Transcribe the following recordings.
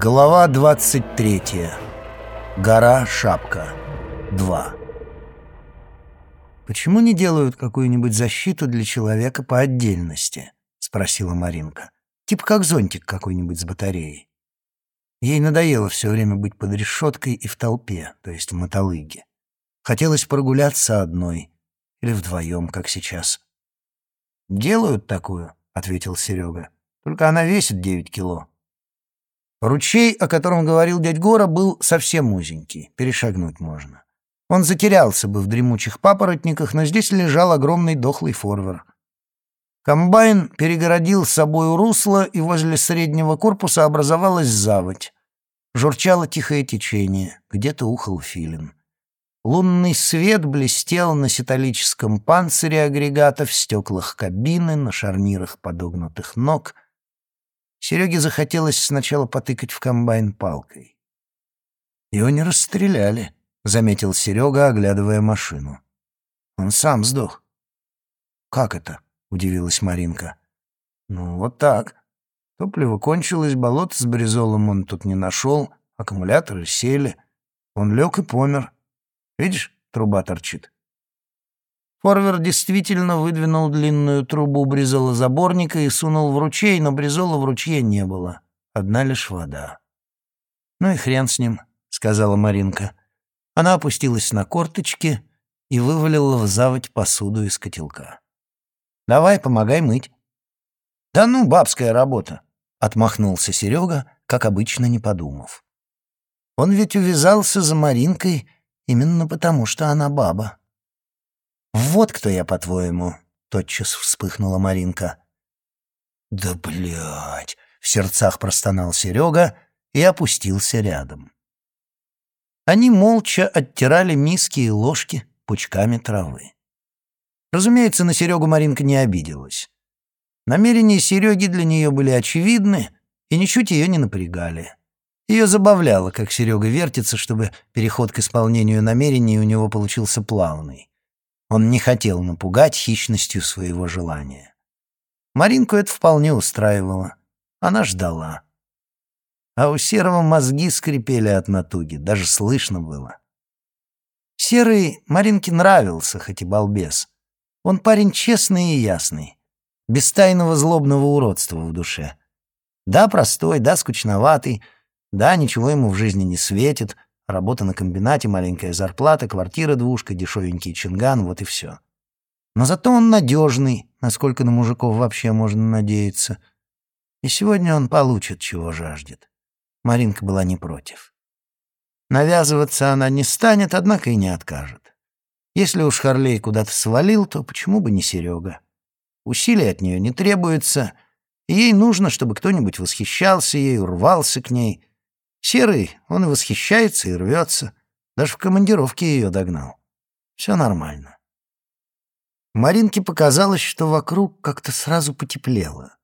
Глава 23. Гора Шапка. 2. «Почему не делают какую-нибудь защиту для человека по отдельности?» — спросила Маринка. «Типа как зонтик какой-нибудь с батареей». Ей надоело все время быть под решеткой и в толпе, то есть в мотолыге. Хотелось прогуляться одной или вдвоем, как сейчас. «Делают такую», — ответил Серега. «Только она весит девять кило». Ручей, о котором говорил дядь Гора, был совсем узенький, перешагнуть можно. Он затерялся бы в дремучих папоротниках, но здесь лежал огромный дохлый форвер. Комбайн перегородил с собой русло, и возле среднего корпуса образовалась заводь. Журчало тихое течение, где-то ухал филин. Лунный свет блестел на ситалическом панцире агрегата, в стеклах кабины, на шарнирах подогнутых ног — Сереге захотелось сначала потыкать в комбайн палкой. «Его не расстреляли», — заметил Серега, оглядывая машину. «Он сам сдох». «Как это?» — удивилась Маринка. «Ну, вот так. Топливо кончилось, болото с бризолом он тут не нашел, аккумуляторы сели. Он лег и помер. Видишь, труба торчит». Форвер действительно выдвинул длинную трубу бризолозаборника и сунул в ручей, но бризола в ручье не было. Одна лишь вода. «Ну и хрен с ним», — сказала Маринка. Она опустилась на корточки и вывалила в заводь посуду из котелка. «Давай, помогай мыть». «Да ну, бабская работа», — отмахнулся Серега, как обычно не подумав. Он ведь увязался за Маринкой именно потому, что она баба. «Вот кто я, по-твоему?» — тотчас вспыхнула Маринка. «Да блядь!» — в сердцах простонал Серега и опустился рядом. Они молча оттирали миски и ложки пучками травы. Разумеется, на Серегу Маринка не обиделась. Намерения Сереги для нее были очевидны и ничуть ее не напрягали. Ее забавляло, как Серега вертится, чтобы переход к исполнению намерений у него получился плавный. Он не хотел напугать хищностью своего желания. Маринку это вполне устраивало. Она ждала. А у Серого мозги скрипели от натуги, даже слышно было. Серый Маринке нравился, хоть и балбес. Он парень честный и ясный, без тайного злобного уродства в душе. Да, простой, да, скучноватый, да, ничего ему в жизни не светит — Работа на комбинате, маленькая зарплата, квартира двушка, дешевенький чинган, вот и все. Но зато он надежный, насколько на мужиков вообще можно надеяться. И сегодня он получит, чего жаждет. Маринка была не против. Навязываться она не станет, однако и не откажет. Если уж Харлей куда-то свалил, то почему бы не Серега? Усилий от нее не требуется, и ей нужно, чтобы кто-нибудь восхищался ею, рвался к ней — Серый, он и восхищается, и рвется. Даже в командировке ее догнал. Все нормально. Маринке показалось, что вокруг как-то сразу потеплело.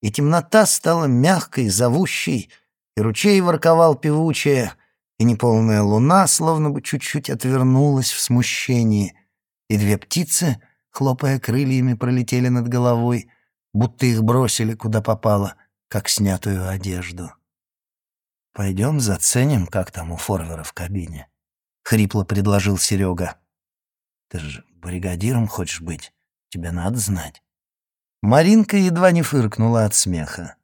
И темнота стала мягкой, зовущей, и ручей ворковал певучая, и неполная луна словно бы чуть-чуть отвернулась в смущении, и две птицы, хлопая крыльями, пролетели над головой, будто их бросили куда попало, как снятую одежду. «Пойдем заценим, как там у Форвера в кабине», — хрипло предложил Серега. «Ты же бригадиром хочешь быть, тебе надо знать». Маринка едва не фыркнула от смеха.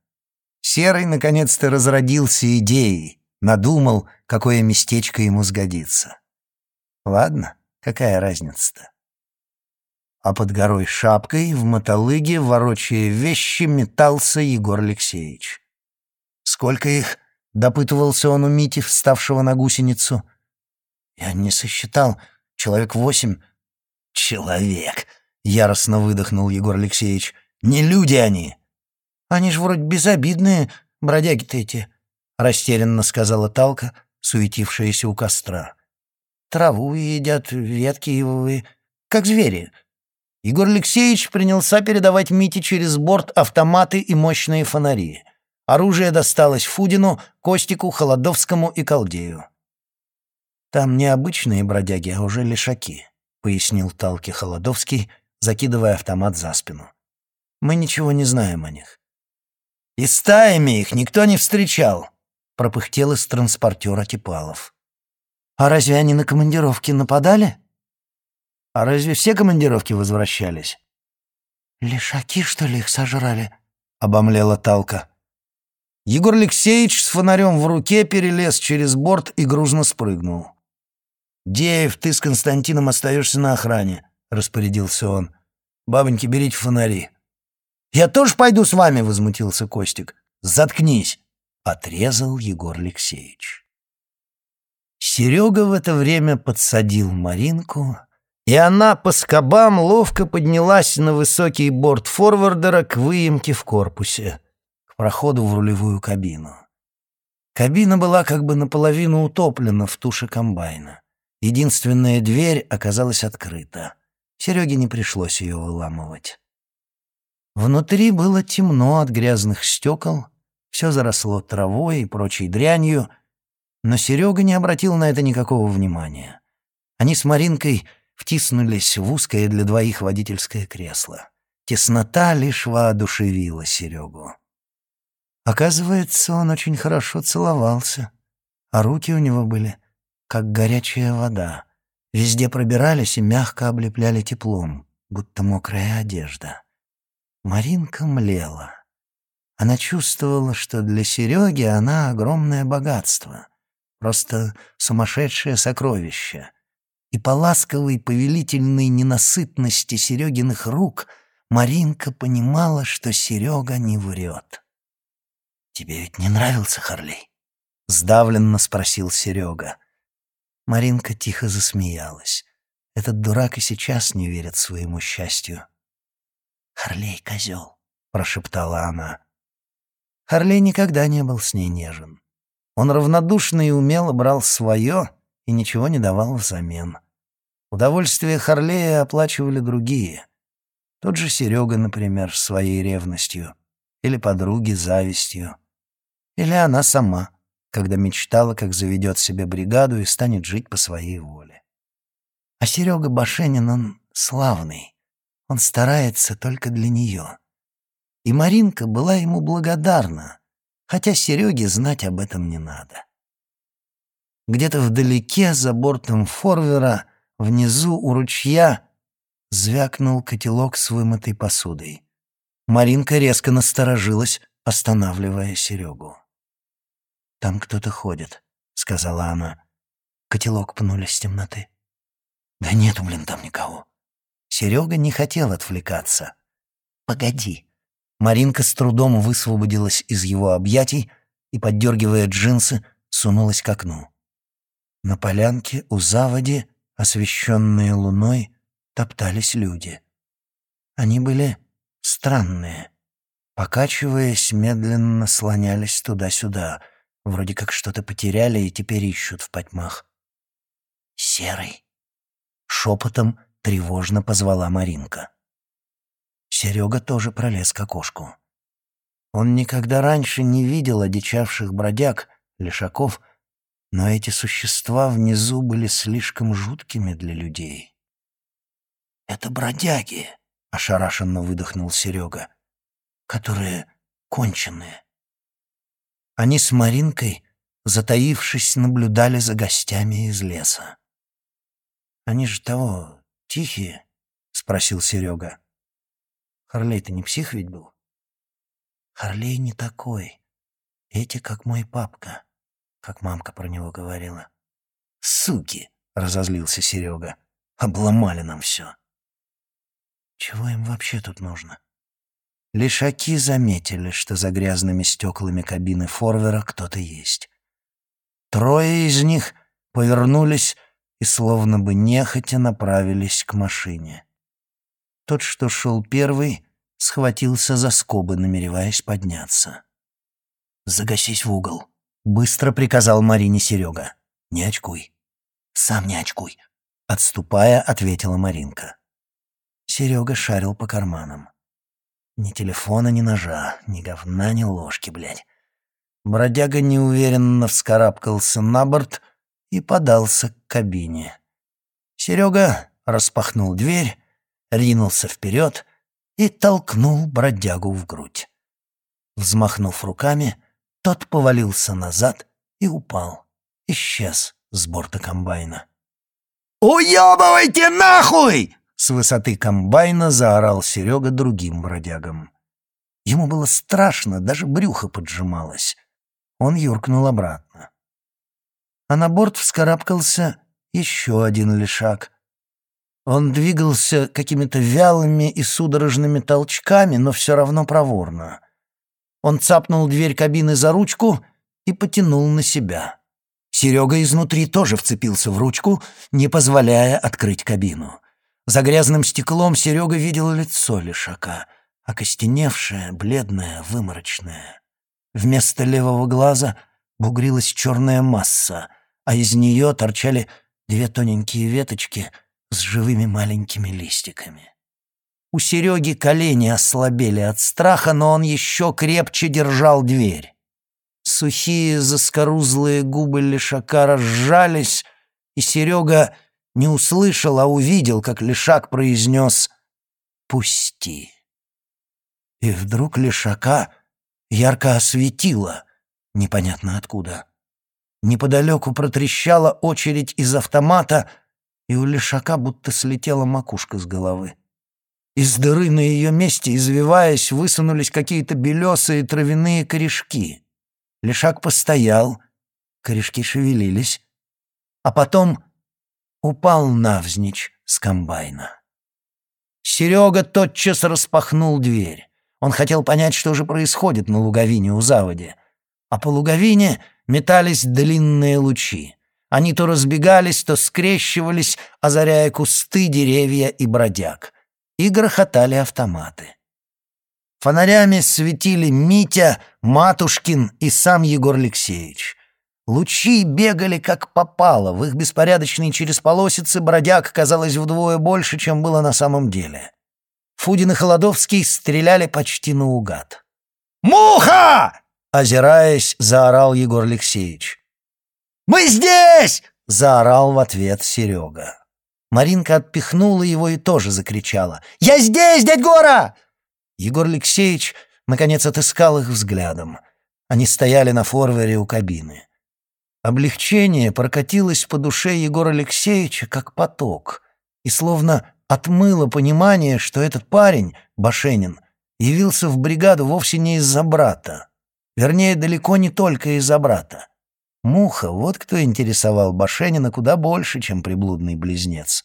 Серый наконец-то разродился идеей, надумал, какое местечко ему сгодится. Ладно, какая разница-то? А под горой шапкой в мотолыге, ворочая вещи, метался Егор Алексеевич. Сколько их — допытывался он у Мити, вставшего на гусеницу. «Я не сосчитал. Человек восемь». «Человек!» — яростно выдохнул Егор Алексеевич. «Не люди они!» «Они же вроде безобидные, бродяги-то эти», — растерянно сказала Талка, суетившаяся у костра. «Траву едят, ветки ивовые, как звери». Егор Алексеевич принялся передавать Мите через борт автоматы и мощные фонари. Оружие досталось Фудину, Костику, Холодовскому и Колдею. «Там не обычные бродяги, а уже лишаки», — пояснил Талки Холодовский, закидывая автомат за спину. «Мы ничего не знаем о них». «И стаями их никто не встречал», пропыхтел из транспортера Типалов. «А разве они на командировке нападали?» «А разве все командировки возвращались?» «Лишаки, что ли, их сожрали?» — обомлела Талка. Егор Алексеевич с фонарем в руке перелез через борт и грузно спрыгнул. «Деев, ты с Константином остаешься на охране», — распорядился он. «Бабоньки, берите фонари». «Я тоже пойду с вами», — возмутился Костик. «Заткнись», — отрезал Егор Алексеевич. Серега в это время подсадил Маринку, и она по скобам ловко поднялась на высокий борт форвардера к выемке в корпусе, проходу в рулевую кабину. Кабина была как бы наполовину утоплена в туше комбайна. Единственная дверь оказалась открыта. Сереге не пришлось ее выламывать. Внутри было темно от грязных стекол, все заросло травой и прочей дрянью, но Серега не обратил на это никакого внимания. Они с Маринкой втиснулись в узкое для двоих водительское кресло. Теснота лишь воодушевила Серегу. Оказывается, он очень хорошо целовался, а руки у него были как горячая вода. Везде пробирались и мягко облепляли теплом, будто мокрая одежда. Маринка млела. Она чувствовала, что для Сереги она огромное богатство, просто сумасшедшее сокровище — и по ласковой повелительной ненасытности Серегиных рук Маринка понимала, что Серега не врет. «Тебе ведь не нравился Харлей?» — сдавленно спросил Серега. Маринка тихо засмеялась. Этот дурак и сейчас не верит своему счастью. «Харлей — козел», — прошептала она. Харлей никогда не был с ней нежен. Он равнодушно и умело брал свое и ничего не давал взамен. Удовольствие Харлея оплачивали другие. Тот же Серега, например, своей ревностью, или подруги завистью, или она сама, когда мечтала, как заведет себе бригаду и станет жить по своей воле. А Серега Башенин, он славный, он старается только для нее. И Маринка была ему благодарна, хотя Сереге знать об этом не надо. Где-то вдалеке, за бортом форвера, внизу у ручья, звякнул котелок с вымытой посудой. Маринка резко насторожилась, останавливая Серегу. «Там кто-то ходит», — сказала она. Котелок пнули с темноты. «Да нету, блин, там никого». Серега не хотел отвлекаться. «Погоди». Маринка с трудом высвободилась из его объятий и, поддергивая джинсы, сунулась к окну. На полянке у заводи, освещенные луной, топтались люди. Они были странные. Покачиваясь, медленно слонялись туда-сюда, вроде как что-то потеряли и теперь ищут в потьмах. «Серый!» — шепотом тревожно позвала Маринка. Серега тоже пролез к окошку. Он никогда раньше не видел одичавших бродяг, лишаков, но эти существа внизу были слишком жуткими для людей. «Это бродяги», — ошарашенно выдохнул Серега, — «которые конченые». Они с Маринкой, затаившись, наблюдали за гостями из леса. «Они же того, тихие?» — спросил Серега. «Харлей-то не псих ведь был?» «Харлей не такой. Эти как мой папка» как мамка про него говорила. «Суки!» — разозлился Серега. «Обломали нам все». «Чего им вообще тут нужно?» Лишаки заметили, что за грязными стеклами кабины форвера кто-то есть. Трое из них повернулись и словно бы нехотя направились к машине. Тот, что шел первый, схватился за скобы, намереваясь подняться. «Загасись в угол», Быстро приказал Марине Серега. «Не очкуй». «Сам не очкуй», — отступая, ответила Маринка. Серега шарил по карманам. Ни телефона, ни ножа, ни говна, ни ложки, блядь. Бродяга неуверенно вскарабкался на борт и подался к кабине. Серега распахнул дверь, ринулся вперед и толкнул бродягу в грудь. Взмахнув руками, тот повалился назад и упал. Исчез с борта комбайна. «Уебывайте нахуй!» С высоты комбайна заорал Серега другим бродягам. Ему было страшно, даже брюхо поджималось. Он юркнул обратно. А на борт вскарабкался еще один лишак. Он двигался какими-то вялыми и судорожными толчками, но все равно проворно. Он цапнул дверь кабины за ручку и потянул на себя. Серега изнутри тоже вцепился в ручку, не позволяя открыть кабину. За грязным стеклом Серега видел лицо лишака, окостеневшее, бледное, выморочное. Вместо левого глаза бугрилась черная масса, а из нее торчали две тоненькие веточки с живыми маленькими листиками. У Сереги колени ослабели от страха, но он еще крепче держал дверь. Сухие заскорузлые губы лишака разжались, и Серега не услышал, а увидел, как лишак произнес «Пусти». И вдруг лишака ярко осветило, непонятно откуда. Неподалеку протрещала очередь из автомата, и у лишака будто слетела макушка с головы. Из дыры на ее месте, извиваясь, высунулись какие-то белесые травяные корешки. Лишак постоял, корешки шевелились, а потом упал навзничь с комбайна. Серега тотчас распахнул дверь. Он хотел понять, что же происходит на луговине у заводи. А по луговине метались длинные лучи. Они то разбегались, то скрещивались, озаряя кусты, деревья и бродяг. И грохотали автоматы. Фонарями светили Митя, Матушкин и сам Егор Алексеевич. Лучи бегали как попало, в их беспорядочные через полосицы бродяг казалось вдвое больше, чем было на самом деле. Фудин и Холодовский стреляли почти наугад. «Муха!» — озираясь, заорал Егор Алексеевич. «Мы здесь!» — заорал в ответ Серега. Маринка отпихнула его и тоже закричала. «Я здесь, дядь Гора!» Егор Алексеевич, наконец, отыскал их взглядом. Они стояли на форвере у кабины. Облегчение прокатилось по душе Егора Алексеевича, как поток, и словно отмыло понимание, что этот парень, Башенин, явился в бригаду вовсе не из-за брата. Вернее, далеко не только из-за брата. Муха, вот кто интересовал Башенина куда больше, чем приблудный близнец.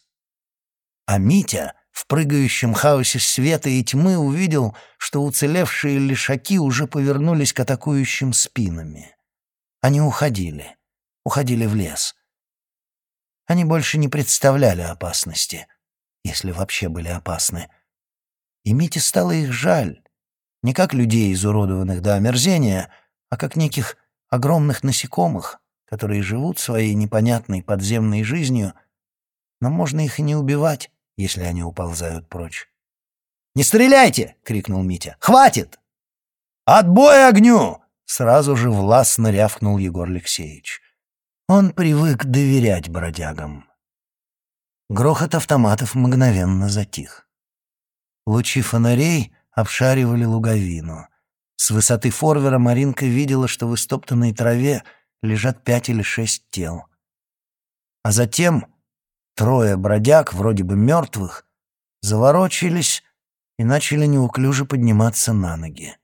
А Митя в прыгающем хаосе света и тьмы увидел, что уцелевшие лишаки уже повернулись к атакующим спинами. Они уходили, уходили в лес. Они больше не представляли опасности, если вообще были опасны. И Мите стало их жаль, не как людей, изуродованных до омерзения, а как неких огромных насекомых, которые живут своей непонятной подземной жизнью, но можно их и не убивать, если они уползают прочь. «Не стреляйте!» — крикнул Митя. «Хватит!» «Отбой огню!» — сразу же властно рявкнул Егор Алексеевич. Он привык доверять бродягам. Грохот автоматов мгновенно затих. Лучи фонарей обшаривали луговину. С высоты форвера Маринка видела, что в истоптанной траве лежат пять или шесть тел. А затем Трое бродяг, вроде бы мертвых, заворочились и начали неуклюже подниматься на ноги.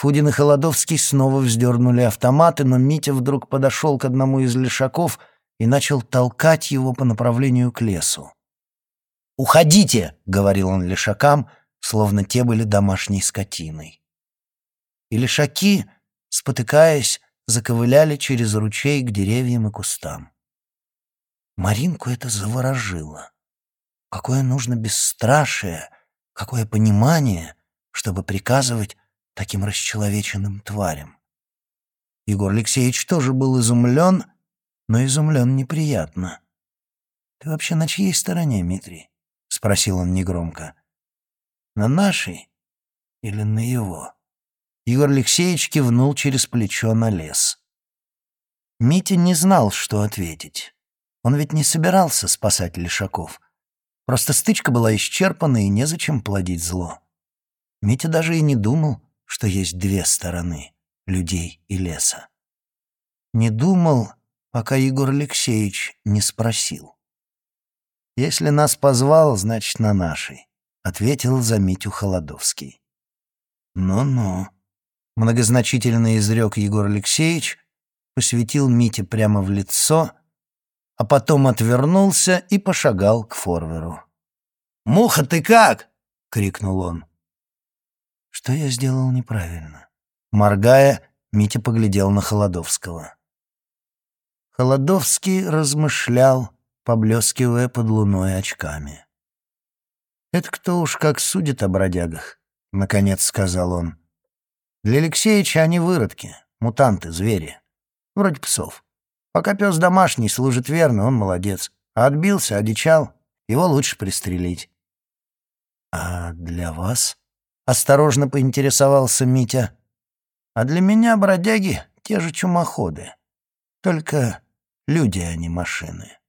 Фудин и Холодовский снова вздернули автоматы, но Митя вдруг подошел к одному из лешаков и начал толкать его по направлению к лесу. «Уходите!» — говорил он лешакам, словно те были домашней скотиной. И лешаки, спотыкаясь, заковыляли через ручей к деревьям и кустам. Маринку это заворожило. Какое нужно бесстрашие, какое понимание, чтобы приказывать таким расчеловеченным тварям. Егор Алексеевич тоже был изумлен, но изумлен неприятно. «Ты вообще на чьей стороне, Дмитрий?» — спросил он негромко. «На нашей или на его?» Егор Алексеевич кивнул через плечо на лес. Митя не знал, что ответить. Он ведь не собирался спасать лишаков. Просто стычка была исчерпана, и незачем плодить зло. Митя даже и не думал, что есть две стороны — людей и леса. Не думал, пока Егор Алексеевич не спросил. «Если нас позвал, значит, на нашей», — ответил за Митю Холодовский. «Ну-ну», — многозначительно изрек Егор Алексеевич, посветил Мите прямо в лицо, а потом отвернулся и пошагал к форверу. «Муха, ты как?» — крикнул он. Что я сделал неправильно? Моргая, Митя поглядел на Холодовского. Холодовский размышлял, поблескивая под луной очками. «Это кто уж как судит о бродягах», — наконец сказал он. «Для Алексеевича они выродки, мутанты, звери. Вроде псов. Пока пес домашний, служит верно, он молодец. А отбился, одичал, его лучше пристрелить». «А для вас?» — осторожно поинтересовался Митя. «А для меня бродяги — те же чумоходы. Только люди, а не машины».